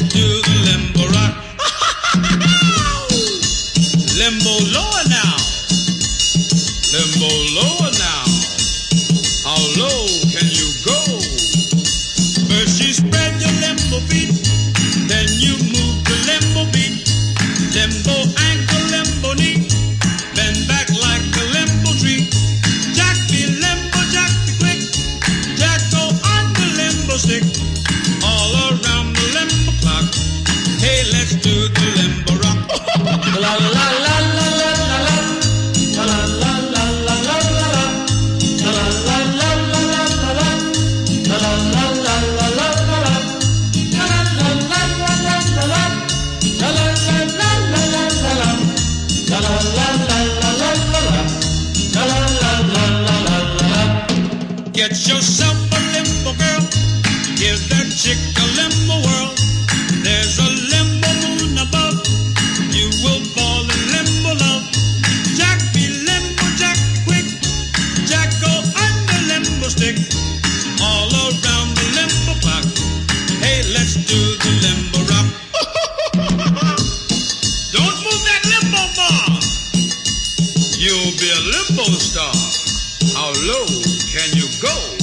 Do the limbo rock. limbo lower now. Limbo lower now. How low can you go? First you spread your limbo feet, then you move the limbo beat. Limbo ankle, limbo knee, bend back like a limbo tree. Jack be limbo, jack be quick, jack go on the limbo stick. Get yourself a limbo girl. Give that chick a limbo world. stick all around the limbo park. Hey, let's do the limbo rock. Don't move that limbo bar. You'll be a limbo star. How low can you go?